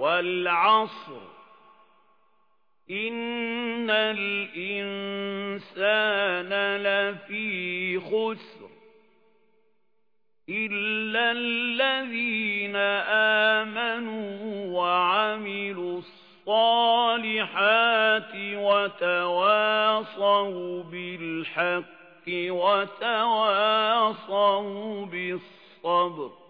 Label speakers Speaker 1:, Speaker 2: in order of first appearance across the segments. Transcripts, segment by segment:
Speaker 1: وَالْعَصْرِ. إِنَّ الْإِنسَانَ لَفِي خُسْرٍ إِلَّا الَّذِينَ آمَنُوا وَعَمِلُوا الصَّالِحَاتِ وَتَوَاصَوْا بِالْحَقِّ وَتَوَاصَوْا بِالصَّبْرِ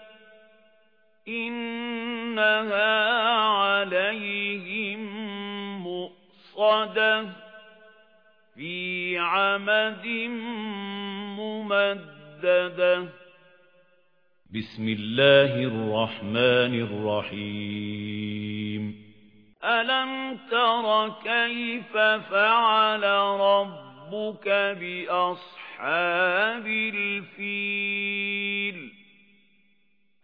Speaker 1: إنها عليهم مؤصدة في عمد ممددة.
Speaker 2: بسم الله الرحمن الرحيم.
Speaker 1: ألم تر كيف فعل ربك بأصحاب الفيل؟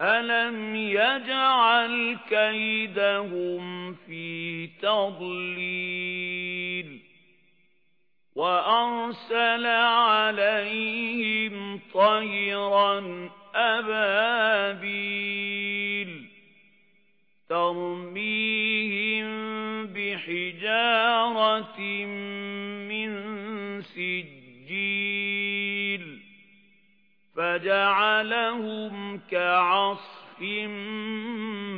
Speaker 1: أَلَمْ يَجْعَلْ كَيْدَهُمْ فِي تَضْلِيلٍ وَأَرْسَلَ عَلَيْهِمْ طَيْرًا أَبَابِيلَ تَرْمِيهِمْ بِحِجَارَةٍ مِّن سِجِّيلٍ فَجَعَلَهُمْ كَعَصْفٍ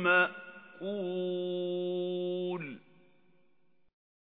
Speaker 1: مَّأْكُولٍ.